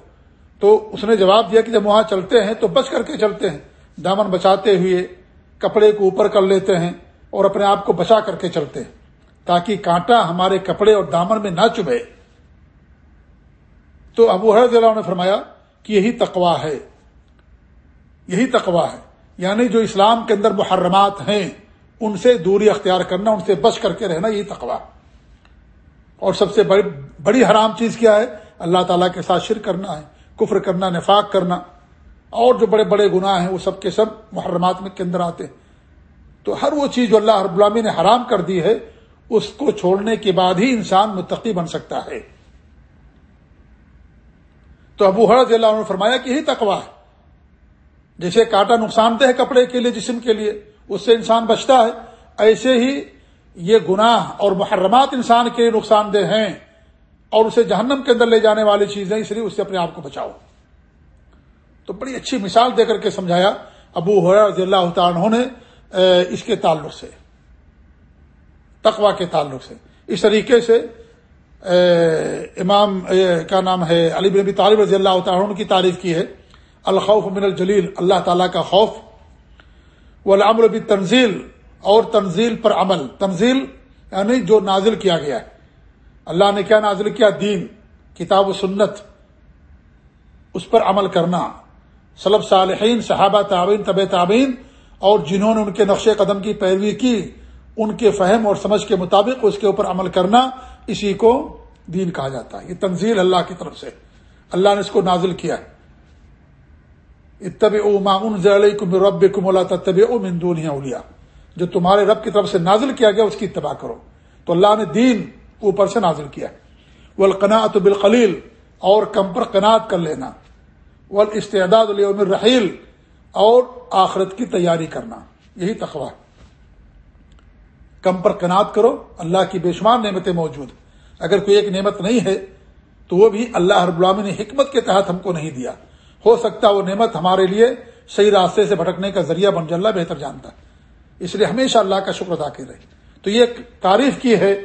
تو اس نے جواب دیا کہ جب وہاں چلتے ہیں تو بچ کر کے چلتے ہیں، دامن بچاتے ہوئے کپڑے کو اوپر کر لیتے ہیں اور اپنے آپ کو بچا کر کے چلتے ہیں، تاکہ کانٹا ہمارے کپڑے اور دامن میں نہ چبھے۔ تو ابو حرض اللہ نے فرمایا کہ یہی تقوا ہے، یہی تقوا ہے یعنی جو اسلام کے اندر محرمات ہیں۔ ان سے دوری اختیار کرنا، ان سے بچ کر کے رہنا، یہی تقوا اور سب سے بڑی بڑی حرام چیز کیا ہے؟ اللہ تعالیٰ کے ساتھ شرک کرنا ہے، کفر کرنا، نفاق کرنا۔ اور جو بڑے بڑے گناہ ہیں، وہ سب کے سب محرمات میں کے اندر آتے۔ ہیں تو ہر وہ چیز جو اللہ رب العامی نے حرام کر دی ہے، اس کو چھوڑنے کے بعد ہی انسان متقی بن سکتا ہے۔ تو ابو حرض اللہ نے فرمایا کہ یہی تقوا ہے۔ جیسے کاٹا نقصان دہ کپڑے کے لیے، جسم کے لیے۔ اس سے انسان بچتا ہے۔ ایسے ہی یہ گناہ اور محرمات انسان کے نقصان دہ ہیں اور اسے جہنم کے اندر لے جانے والی چیزیں اس لیے اس سے اپنے آپ کو بچاؤ۔ تو بڑی اچھی مثال دے کر کے سمجھایا ابو رضی اللہ تعالیٰ نے اس کے تعلق سے تقوا کے تعلق سے۔ اس طریقے سے امام کا نام ہے، علی بن نبی طالب رضی اللہ تعالیٰ کی تعریف کی ہے۔ الخوف من الجلیل، اللہ تعالیٰ کا خوف والعمل بالتنزیل اور تنزیل پر عمل۔ تنزیل یعنی جو نازل کیا گیا ہے۔ اللہ نے کیا نازل کیا؟ دین، کتاب و سنت۔ اس پر عمل کرنا۔ صلب صالحین، صحابہ تعبین طب تعبین اور جنہوں نے ان کے نقش قدم کی پیروی کی، ان کے فہم اور سمجھ کے مطابق اس کے اوپر عمل کرنا، اسی کو دین کہا جاتا ہے۔ یہ تنزیل اللہ کی طرف سے۔ اللہ نے اس کو نازل کیا ہے۔ اتب او معاون مامن رب کم اللہ طب او مندونیا اولیا جو تمہارے رب کی طرف سے نازل کیا گیا اس کی اتباع کرو۔ تو اللہ نے دین اوپر سے نازل کیا وہ القناط بالقلیل، اور کم پر قناعت کر لینا۔ وہ استعداد رحیل اور آخرت کی تیاری کرنا۔ یہی تخوا کم پر کنات کرو، اللہ کی بے شمار نعمتیں موجود۔ اگر کوئی ایک نعمت نہیں ہے، تو وہ بھی اللہ رب العالمین نے حکمت کے تحت ہم کو نہیں دیا۔ ہو سکتا وہ نعمت ہمارے لیے صحیح راستے سے بھٹکنے کا ذریعہ بن جل بہتر جانتا ہے۔ اس لیے ہمیشہ اللہ کا شکر ادا کر رہے۔ تو یہ تعریف کی ہے،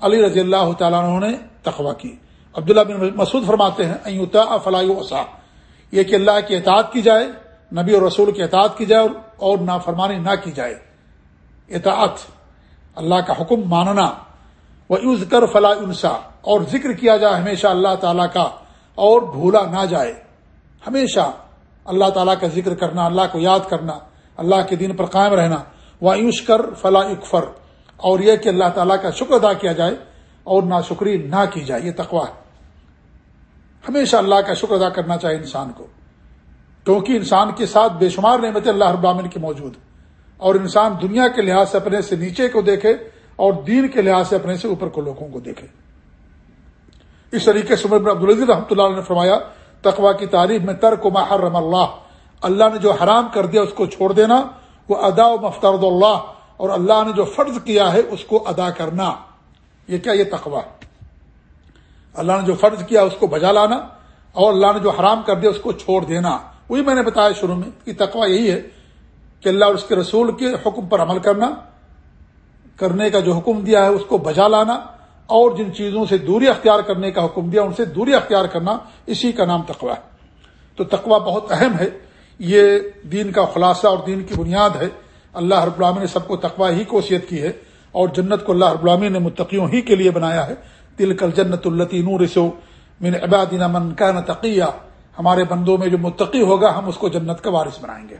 علی رضی اللہ تعالیٰ نے تخوا کی۔ عبداللہ بن مسعود فرماتے ہیں ایوتا فلاح وسا یہ کہ اللہ کی اطاعت کی جائے، نبی اور رسول کی اطاعت کی جائے اور نافرمانی نہ کی جائے۔ اطاعت، اللہ کا حکم ماننا۔ وہ عز کر فلاح انسا اور ذکر کیا جائے، ہمیشہ اللہ تعالیٰ کا اور بھولا نہ جائے۔ ہمیشہ اللہ تعالیٰ کا ذکر کرنا، اللہ کو یاد کرنا، اللہ کے دین پر قائم رہنا۔ وہ یوش کر فلاح اکفر اور یہ کہ اللہ تعالیٰ کا شکر ادا کیا جائے اور نہ شکری نہ کی جائے، یہ تقوا ہے۔ ہمیشہ اللہ کا شکر ادا کرنا چاہیے انسان کو۔ کیونکہ انسان کے ساتھ بے شمار نعمتیں اللہ ابامن کی موجود اور انسان دنیا کے لحاظ سے اپنے سے نیچے کو دیکھے اور دین کے لحاظ سے اپنے سے اوپر کو لوگوں کو دیکھے۔ اس طریقے سے عبدالعزیز رحمۃ اللہ نے فرمایا تقوا کی تعریف میں ترک و محرم اللہ اللہ نے جو حرام کر دیا اس کو چھوڑ دینا، وہ ادا و مفترد اللہ، اور اللہ نے جو فرض کیا ہے اس کو ادا کرنا۔ یہ کیا یہ تقوا اللہ نے جو فرض کیا اس کو بجا لانا، اور اللہ نے جو حرام کر دیا اس کو چھوڑ دینا۔ وہی میں نے بتایا شروع میں کہ تقوا یہی ہے کہ اللہ اور اس کے رسول کے حکم پر عمل کرنا، کرنے کا جو حکم دیا ہے اس کو بجا لانا اور جن چیزوں سے دوری اختیار کرنے کا حکم دیا، ان سے دوری اختیار کرنا اسی کا نام تقوا ہے۔ تو تقوا بہت اہم ہے۔ یہ دین کا خلاصہ اور دین کی بنیاد ہے۔ اللہ رب العالمین نے سب کو تقوا ہی کوشیت کی ہے اور جنت کو اللہ رب العالمین نے متقیوں ہی کے لیے بنایا ہے۔ تل کل جنت التی نور سو من عبادنا من کا نتقیہ ہمارے بندوں میں جو متقی ہوگا، ہم اس کو جنت کا وارث بنائیں گے۔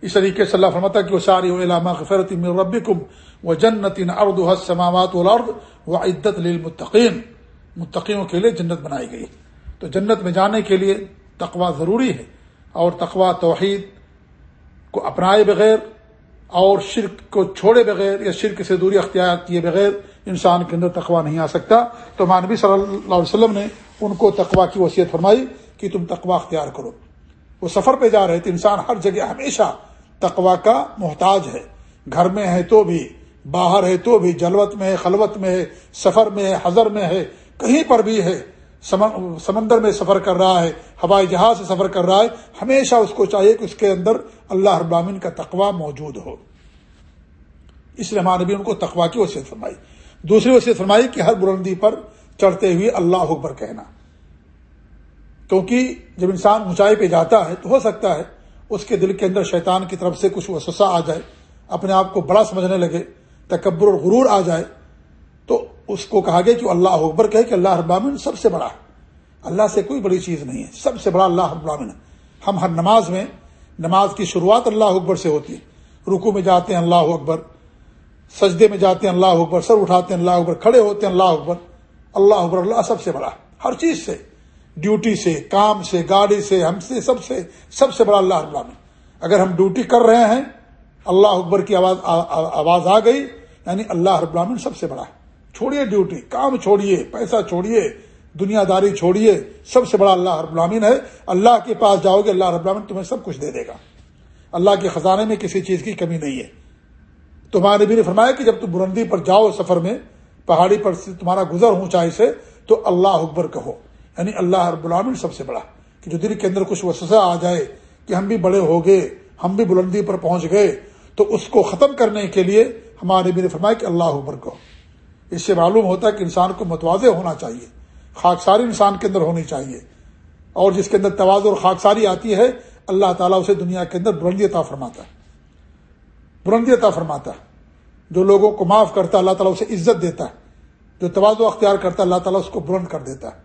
اس طریقے سے اللہ فرماتا کہ وہ ساری علامہ غفرت من ربکم و جنت ارد السماوات والارض و عدت للمتقین متقیوں کے لیے جنت بنائی گئی تو جنت میں جانے کے لیے تقوا ضروری ہے اور تقوا توحید کو اپنائے بغیر اور شرک کو چھوڑے بغیر یا شرک سے دوری اختیار کیے بغیر انسان کے اندر تقوا نہیں آ سکتا۔ تو مانوی صلی اللہ علیہ وسلم نے ان کو تقوا کی وصیت فرمائی کہ تم تقوا اختیار کرو۔ وہ سفر پہ جا رہے تھے، انسان ہر جگہ ہمیشہ تقوا کا محتاج ہے۔ گھر میں ہے تو بھی باہر ہے تو بھی جلوت میں ہے، خلوت میں ہے، سفر میں ہے، حضر میں ہے، کہیں پر بھی ہے سمندر میں سفر کر رہا ہے، ہوائی جہاز سے سفر کر رہا ہے، ہمیشہ اس کو چاہیے کہ اس کے اندر اللہ ابامین کا تقوا موجود ہو۔ اس لیے ہمارے بھی ان کو تقوا کی وصیت فرمائی۔ دوسری وصیت فرمائی کہ ہر بلندی پر چڑھتے ہوئے اللہ اکبر کہنا۔ کیونکہ جب انسان اونچائی پہ جاتا ہے تو ہو سکتا ہے اس کے دل کے اندر شیطان کی طرف سے کچھ وسوسہ آ جائے، اپنے آپ کو بڑا سمجھنے لگے۔ تکبر اور غرور آ جائے، تو اس کو کہا گیا کہ اللہ اکبر کہے کہ اللہ ابامن سب سے بڑا ہے۔ اللہ سے کوئی بڑی چیز نہیں ہے، سب سے بڑا اللہ ابامن ہے۔ ہم ہر نماز میں، نماز کی شروعات اللہ اکبر سے ہوتی ہے۔ رکو میں جاتے ہیں اللہ اکبر، سجدے میں جاتے ہیں اللہ اکبر، سر اٹھاتے ہیں اللہ اکبر، کھڑے ہوتے ہیں اللہ اکبر۔ اللہ اکبر، اللہ سب سے بڑا ہے، ہر چیز سے، ڈیوٹی سے، کام سے، گاڑی سے، ہم سے، سب سے سب سے بڑا اللہ ابامن اگر ہم ڈیوٹی کر رہے ہیں اللہ اکبر کی آواز آواز آ گئی۔ یعنی اللہ رب العالمین سب سے بڑا ہے۔ چھوڑیے ڈیوٹی کام چھوڑیے، پیسہ چھوڑیے دنیا داری چھوڑیے، سب سے بڑا اللہ رب العالمین ہے۔ اللہ کے پاس جاؤ گے، اللہ رب العالمین تمہیں سب کچھ دے دے گا۔ اللہ کے خزانے میں کسی چیز کی کمی نہیں ہے۔ تمہارے بھی نے فرمایا کہ جب تم بلندی پر جاؤ سفر میں، پہاڑی پر تمہارا گزر اونچائی سے، تو اللہ اکبر کہو۔ یعنی اللہ رب العالمین سب سے بڑا کہ جو دل کے اندر کچھ وسوسہ آ جائے کہ ہم بھی بڑے ہو گئے، ہم بھی بلندی پر پہنچ گئے تو اس کو ختم کرنے کے لیے ہمارے بھی نے فرمایا کہ اللہ اکبر کہو اس سے معلوم ہوتا ہے کہ انسان کو متوازے ہونا چاہیے، خاکساری انسان کے اندر ہونی چاہیے۔ اور جس کے اندر توازو اور خاکساری آتی ہے، اللہ تعالیٰ اسے دنیا کے اندر بلندی عطا فرماتا ہے۔ بلندی عطا فرماتا ہے۔ جو لوگوں کو معاف کرتا اللہ تعالیٰ اسے عزت دیتا ہے۔ جو توازو اختیار کرتا ہے، اللہ تعالیٰ اس کو بلند کر دیتا ہے۔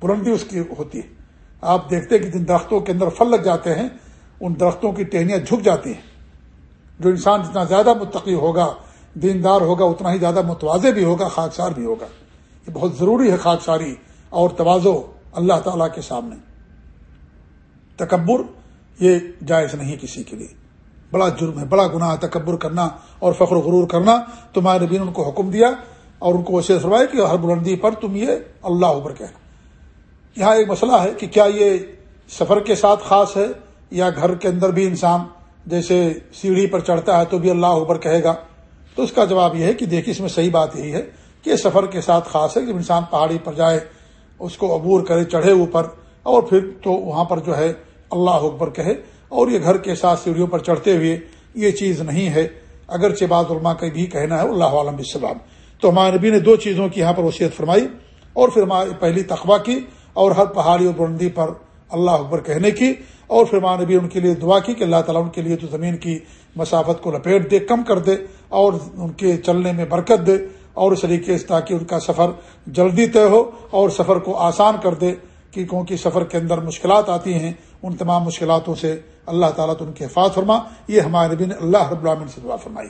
بلندی اس کی ہوتی ہے۔ آپ دیکھتے ہیں کہ جن درختوں کے اندر پھل لگ جاتے ہیں، ان درختوں کی ٹہنیاں جھک جاتی ہیں۔ جو انسان جتنا زیادہ متقی ہوگا، دیندار ہوگا، اتنا ہی زیادہ متوازے بھی ہوگا، خاکسار بھی ہوگا۔ یہ بہت ضروری ہے خاکساری اور توازو اللہ تعالیٰ کے سامنے۔ تکبر یہ جائز نہیں کسی کے لیے۔ بڑا جرم ہے، بڑا گناہ تکبر کرنا اور فخر و غرور کرنا۔ تمہارے نبی نے ان کو حکم دیا اور ان کو وسیع فرمایا کہ ہر بلندی پر تم یہ اللہ اوپر کہنا یہاں ایک مسئلہ ہے کہ کیا یہ سفر کے ساتھ خاص ہے یا گھر کے اندر بھی انسان جیسے سیڑھی پر چڑھتا ہے تو بھی اللہ اوپر کہے گا۔ تو اس کا جواب یہ ہے کہ دیکھیے اس میں صحیح بات یہی ہے کہ سفر کے ساتھ خاص ہے جب انسان پہاڑی پر جائے، اس کو عبور کرے، چڑھے اوپر، اور پھر تو وہاں پر جو ہے اللہ اکبر کہے۔ اور یہ گھر کے ساتھ سیڑھیوں پر چڑھتے ہوئے یہ چیز نہیں ہے۔ اگرچہ بعض علماء کا بھی کہنا ہے، اللہ عالم السلام تو ہمارے نبی نے دو چیزوں کی یہاں پر وصیت فرمائی، اور پھر ہماری پہلی تخبہ کی، اور ہر پہاڑی اور بلندی پر اللہ اکبر کہنے کی۔ اور پھر ہمارے نبی ان کے لیے دعا کی کہ اللہ تعالیٰ ان کے لیے تو زمین کی مسافت کو لپیٹ دے، کم کر دے اور ان کے چلنے میں برکت دے اور اس طریقے سے تاکہ ان کا سفر جلدی طے ہو اور سفر کو آسان کر دے کہ کیونکہ سفر کے اندر مشکلات آتی ہیں، ان تمام مشکلاتوں سے اللہ تعالیٰ تو ان کے حفاظ فرما۔ یہ ہمارے نبی نے اللہ رب العالمین سے دعا فرمائی۔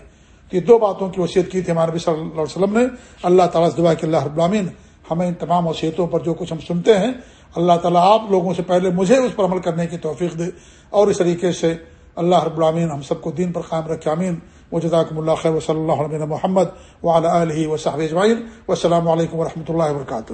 تو یہ دو باتوں کی وصیت کی تھی ہمارے نبی صلی اللہ علیہ وسلم نے۔ اللہ تعالیٰ سے دعا کہ اللہ رب العالمین ہمیں ان تمام وصیتوں پر جو کچھ ہم سنتے ہیں اللہ تعالیٰ آپ لوگوں سے پہلے مجھے اس پر عمل کرنے کی توفیق دے اور اس طریقے سے اللہ رب العامین ہم سب کو دین پر قائم رکھے امین و جزاکم اللہ خیر و صلی اللہ علیہ محمد و علیہ و صاحب اجمعین۔ والسلام علیکم و اللہ وبرکاتہ۔